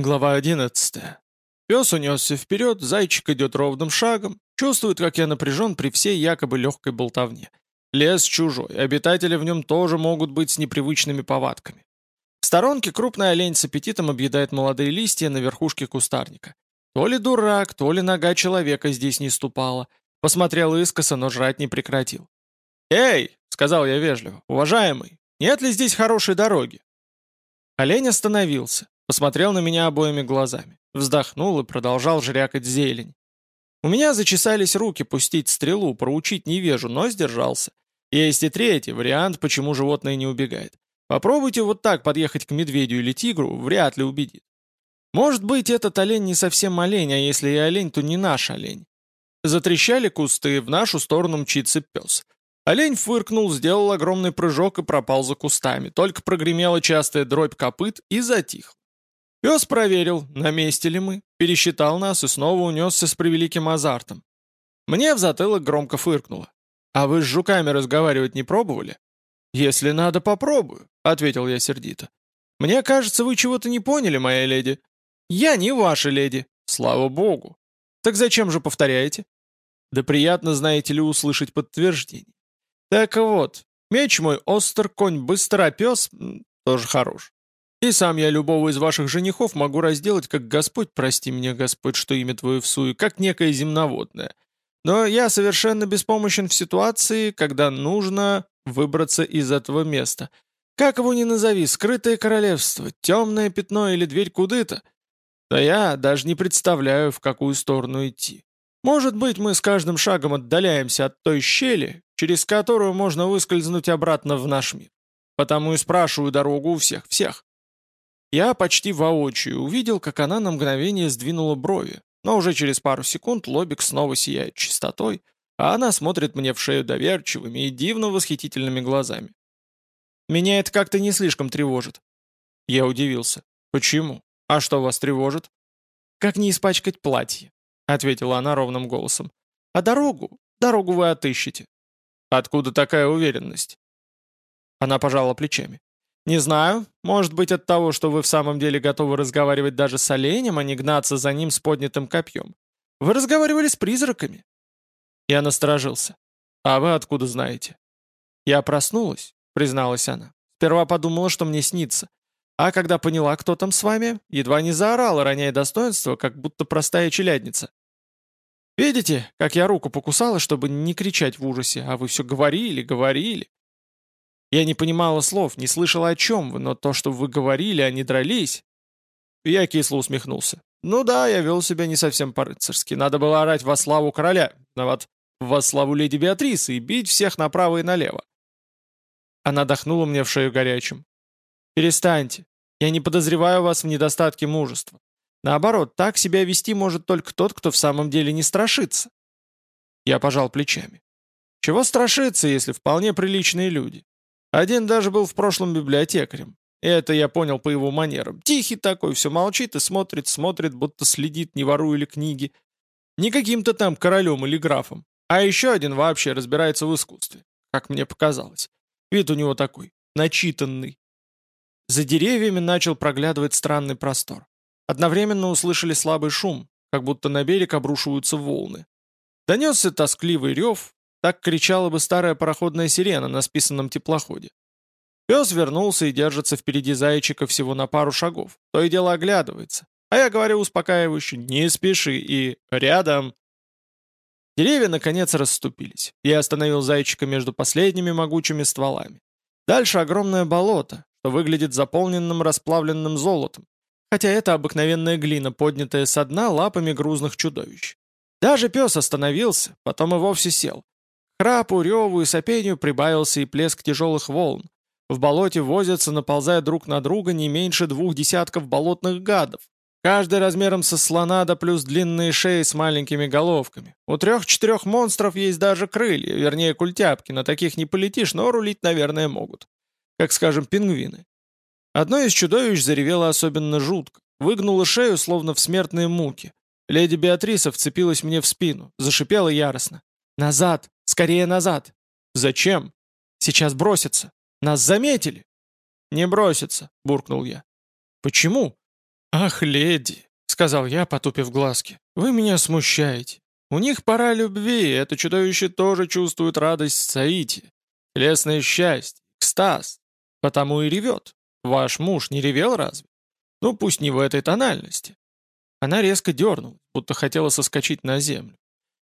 Глава 11. Пес унесся вперед, зайчик идет ровным шагом, чувствует, как я напряжен при всей якобы легкой болтовне. Лес чужой, обитатели в нем тоже могут быть с непривычными повадками. В сторонке крупный олень с аппетитом объедает молодые листья на верхушке кустарника. То ли дурак, то ли нога человека здесь не ступала. Посмотрел искоса, но жрать не прекратил. «Эй!» — сказал я вежливо. «Уважаемый, нет ли здесь хорошей дороги?» Олень остановился, Посмотрел на меня обоими глазами, вздохнул и продолжал жрякать зелень. У меня зачесались руки пустить стрелу, проучить невежу, но сдержался. Есть и третий вариант, почему животное не убегает. Попробуйте вот так подъехать к медведю или тигру, вряд ли убедит. Может быть, этот олень не совсем олень, а если и олень, то не наш олень. Затрещали кусты, в нашу сторону мчится пес. Олень фыркнул, сделал огромный прыжок и пропал за кустами. Только прогремела частая дробь копыт и затих. Пес проверил, на месте ли мы, пересчитал нас и снова унесся с превеликим азартом. Мне в затылок громко фыркнуло. «А вы с жуками разговаривать не пробовали?» «Если надо, попробую», — ответил я сердито. «Мне кажется, вы чего-то не поняли, моя леди». «Я не ваша леди». «Слава богу». «Так зачем же повторяете?» «Да приятно, знаете ли, услышать подтверждение». «Так вот, меч мой остр, конь быстро, а пес тоже хорош. И сам я любого из ваших женихов могу разделать, как Господь, прости меня, Господь, что имя твое всуе, как некое земноводное. Но я совершенно беспомощен в ситуации, когда нужно выбраться из этого места. Как его ни назови, скрытое королевство, темное пятно или дверь куды-то. Да я даже не представляю, в какую сторону идти. Может быть, мы с каждым шагом отдаляемся от той щели, через которую можно выскользнуть обратно в наш мир. Потому и спрашиваю дорогу у всех, всех. Я почти воочию увидел, как она на мгновение сдвинула брови, но уже через пару секунд лобик снова сияет чистотой, а она смотрит мне в шею доверчивыми и дивно восхитительными глазами. Меня это как-то не слишком тревожит. Я удивился. Почему? А что вас тревожит? Как не испачкать платье? Ответила она ровным голосом. А дорогу? Дорогу вы отыщете. Откуда такая уверенность? Она пожала плечами. «Не знаю. Может быть от того, что вы в самом деле готовы разговаривать даже с оленем, а не гнаться за ним с поднятым копьем. Вы разговаривали с призраками». Я насторожился. «А вы откуда знаете?» «Я проснулась», — призналась она. «Сперва подумала, что мне снится. А когда поняла, кто там с вами, едва не заорала, роняя достоинство, как будто простая челядница. Видите, как я руку покусала, чтобы не кричать в ужасе, а вы все говорили, говорили. Я не понимала слов, не слышала о чем вы, но то, что вы говорили, они дрались...» Я кисло усмехнулся. «Ну да, я вел себя не совсем по-рыцарски. Надо было орать во славу короля, но вот во славу леди Беатрисы и бить всех направо и налево». Она дохнула мне в шею горячим. «Перестаньте. Я не подозреваю вас в недостатке мужества. Наоборот, так себя вести может только тот, кто в самом деле не страшится». Я пожал плечами. «Чего страшиться, если вполне приличные люди? Один даже был в прошлом библиотекарем. Это я понял по его манерам. Тихий такой, все молчит и смотрит, смотрит, будто следит, не ворую ли книги. Не каким-то там королем или графом. А еще один вообще разбирается в искусстве, как мне показалось. Вид у него такой, начитанный. За деревьями начал проглядывать странный простор. Одновременно услышали слабый шум, как будто на берег обрушиваются волны. Донесся тоскливый рев, так кричала бы старая пароходная сирена на списанном теплоходе. Пес вернулся и держится впереди зайчика всего на пару шагов. То и дело оглядывается. А я говорю успокаивающе «не спеши» и «рядом». Деревья, наконец, расступились. Я остановил зайчика между последними могучими стволами. Дальше огромное болото, что выглядит заполненным расплавленным золотом, хотя это обыкновенная глина, поднятая со дна лапами грузных чудовищ. Даже пес остановился, потом и вовсе сел, Храпу, реву и сопению прибавился и плеск тяжелых волн. В болоте возятся, наползая друг на друга, не меньше двух десятков болотных гадов. Каждый размером со слона да плюс длинные шеи с маленькими головками. У трех-четырех монстров есть даже крылья, вернее культяпки, на таких не полетишь, но рулить, наверное, могут. Как, скажем, пингвины. Одно из чудовищ заревело особенно жутко. Выгнуло шею, словно в смертные муки. Леди Беатриса вцепилась мне в спину, зашипела яростно. «Назад! Скорее назад!» «Зачем?» «Сейчас бросятся! Нас заметили!» «Не бросятся!» — буркнул я. «Почему?» «Ах, леди!» — сказал я, потупив глазки. «Вы меня смущаете. У них пора любви, это чудовище тоже чувствует радость Саити, лесное счастье, экстаз, потому и ревет. Ваш муж не ревел разве? Ну, пусть не в этой тональности». Она резко дернула, будто хотела соскочить на землю.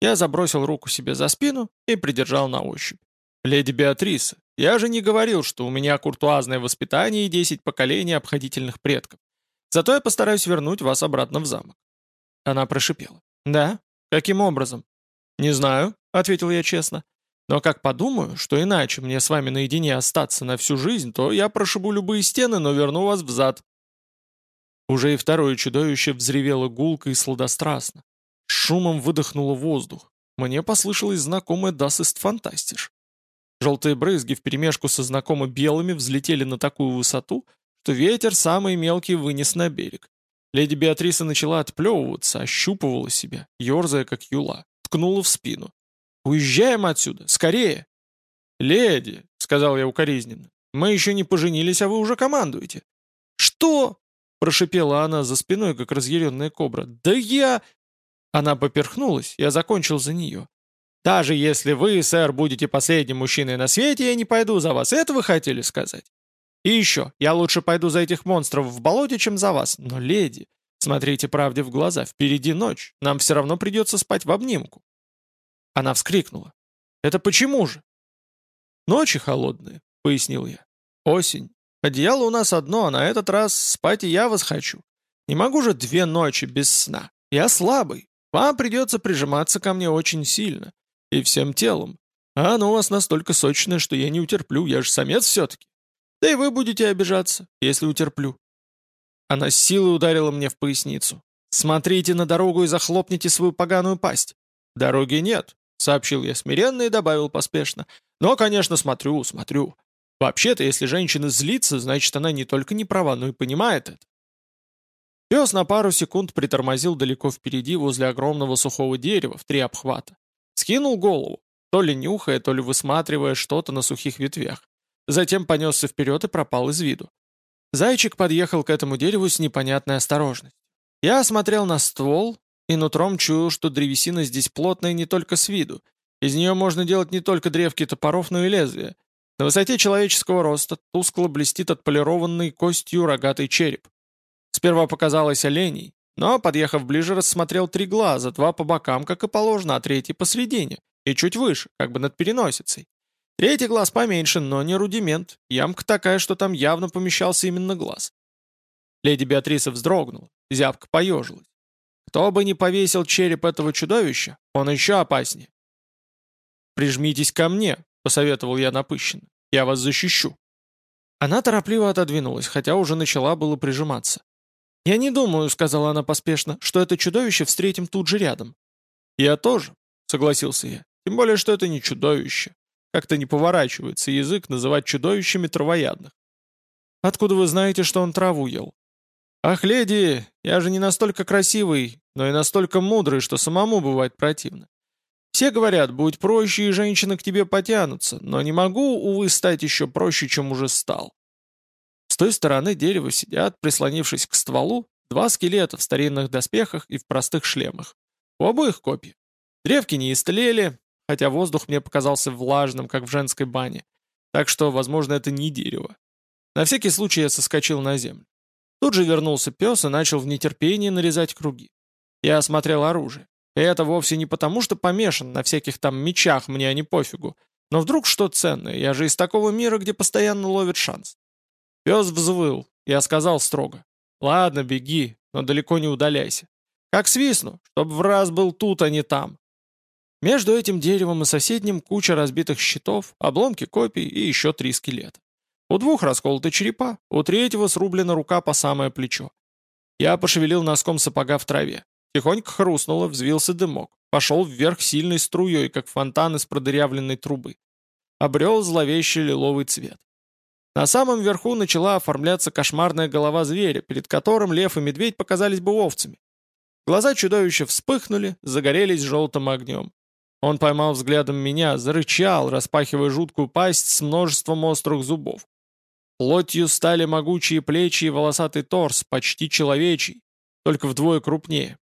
Я забросил руку себе за спину и придержал на ощупь. «Леди Беатриса, я же не говорил, что у меня куртуазное воспитание и десять поколений обходительных предков. Зато я постараюсь вернуть вас обратно в замок». Она прошипела. «Да? Каким образом?» «Не знаю», — ответил я честно. «Но как подумаю, что иначе мне с вами наедине остаться на всю жизнь, то я прошибу любые стены, но верну вас в зад». Уже и второе чудовище взревело гулко и сладострастно. Шумом выдохнуло воздух. Мне послышалось знакомое «Das ist fantastisch». Желтые брызги вперемешку со знакомо белыми взлетели на такую высоту, что ветер самый мелкий вынес на берег. Леди Беатриса начала отплевываться, ощупывала себя, ерзая как юла, ткнула в спину. «Уезжаем отсюда! Скорее!» «Леди!» — сказал я укоризненно. «Мы еще не поженились, а вы уже командуете». «Что?» — прошипела она за спиной, как разъяренная кобра. «Да я...» Она поперхнулась, я закончил за нее. «Даже если вы, сэр, будете последним мужчиной на свете, я не пойду за вас. Это вы хотели сказать?» «И еще, я лучше пойду за этих монстров в болоте, чем за вас. Но, леди, смотрите правде в глаза, впереди ночь. Нам все равно придется спать в обнимку». Она вскрикнула. «Это почему же?» «Ночи холодные», — пояснил я. «Осень. Одеяло у нас одно, а на этот раз спать и я вас хочу. Не могу же две ночи без сна. Я слабый. Вам придется прижиматься ко мне очень сильно. И всем телом. А оно у вас настолько сочное, что я не утерплю, я же самец все-таки. Да и вы будете обижаться, если утерплю». Она с силой ударила мне в поясницу. «Смотрите на дорогу и захлопните свою поганую пасть». «Дороги нет», — сообщил я смиренно и добавил поспешно. «Но, конечно, смотрю, смотрю. Вообще-то, если женщина злится, значит, она не только не права, но и понимает это. Пес на пару секунд притормозил далеко впереди возле огромного сухого дерева в три обхвата. Скинул голову, то ли нюхая, то ли высматривая что-то на сухих ветвях. Затем понесся вперед и пропал из виду. Зайчик подъехал к этому дереву с непонятной осторожностью. Я осмотрел на ствол и нутром чуял, что древесина здесь плотная не только с виду. Из нее можно делать не только древки топоров, но и лезвия. На высоте человеческого роста тускло блестит отполированный костью рогатый череп. Сперва показалось оленей, но, подъехав ближе, рассмотрел три глаза, два по бокам, как и положено, а третий посредине, и чуть выше, как бы над переносицей. Третий глаз поменьше, но не рудимент. Ямка такая, что там явно помещался именно глаз. Леди Беатриса вздрогнула, зябко поежилась. Кто бы ни повесил череп этого чудовища, он еще опаснее. «Прижмитесь ко мне», — посоветовал я напыщенно. «Я вас защищу». Она торопливо отодвинулась, хотя уже начала было прижиматься. «Я не думаю», — сказала она поспешно, — «что это чудовище встретим тут же рядом». «Я тоже», — согласился я. «Тем более, что это не чудовище. Как-то не поворачивается язык называть чудовищами травоядных». «Откуда вы знаете, что он траву ел?» «Ах, леди, я же не настолько красивый, но и настолько мудрый, что самому бывает противно. Все говорят, будь проще, и женщины к тебе потянутся, но не могу, увы, стать еще проще, чем уже стал. С той стороны дерева сидят, прислонившись к стволу, два скелета в старинных доспехах и в простых шлемах. У обоих копья. Древки не истлели, хотя воздух мне показался влажным, как в женской бане. Так что, возможно, это не дерево. На всякий случай я соскочил на землю. Тут же вернулся пес и начал в нетерпении нарезать круги. Я осмотрел оружие. И это вовсе не потому, что помешан на всяких там мечах, мне они пофигу. Но вдруг что ценное, я же из такого мира, где постоянно ловит шанс. Пес взвыл. Я сказал строго. «Ладно, беги, но далеко не удаляйся. Как свистну, чтоб в раз был тут, а не там». Между этим деревом и соседним куча разбитых щитов, обломки копий и еще три скелета. У двух расколоты черепа, у третьего срублена рука по самое плечо. Я пошевелил носком сапога в траве. Тихонько хрустнуло, взвился дымок. Пошел вверх сильной струей, как фонтан из продырявленной трубы. Обрел зловещий лиловый цвет. На самом верху начала оформляться кошмарная голова зверя, перед которым лев и медведь показались бы овцами. Глаза чудовища вспыхнули, загорелись желтым огнем. Он поймал взглядом меня, зарычал, распахивая жуткую пасть с множеством острых зубов. Плотью стали могучие плечи и волосатый торс, почти человечий, только вдвое крупнее.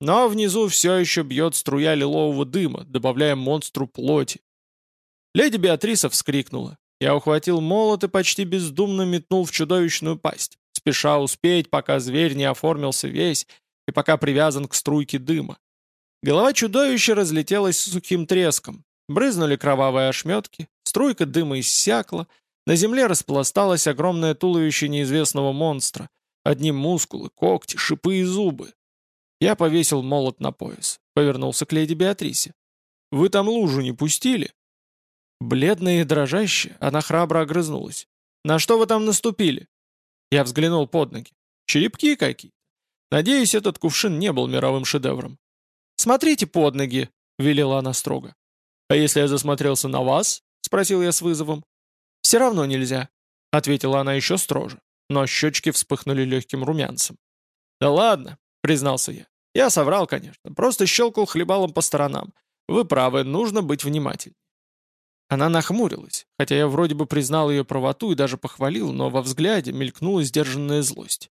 Но внизу все еще бьет струя лилового дыма, добавляя монстру плоти. Леди Беатриса вскрикнула. Я ухватил молот и почти бездумно метнул в чудовищную пасть, спеша успеть, пока зверь не оформился весь и пока привязан к струйке дыма. Голова чудовища разлетелась сухим треском. Брызнули кровавые ошметки, струйка дыма иссякла, на земле распласталось огромное туловище неизвестного монстра. Одни мускулы, когти, шипы и зубы. Я повесил молот на пояс, повернулся к леди Беатрисе. «Вы там лужу не пустили?» Бледная и дрожащая, она храбро огрызнулась. «На что вы там наступили?» Я взглянул под ноги. «Черепки какие Надеюсь, этот кувшин не был мировым шедевром». «Смотрите под ноги», — велела она строго. «А если я засмотрелся на вас?» — спросил я с вызовом. «Все равно нельзя», — ответила она еще строже, но щечки вспыхнули легким румянцем. «Да ладно», — признался я. «Я соврал, конечно, просто щелкал хлебалом по сторонам. Вы правы, нужно быть внимательнее». Она нахмурилась, хотя я вроде бы признал ее правоту и даже похвалил, но во взгляде мелькнула сдержанная злость.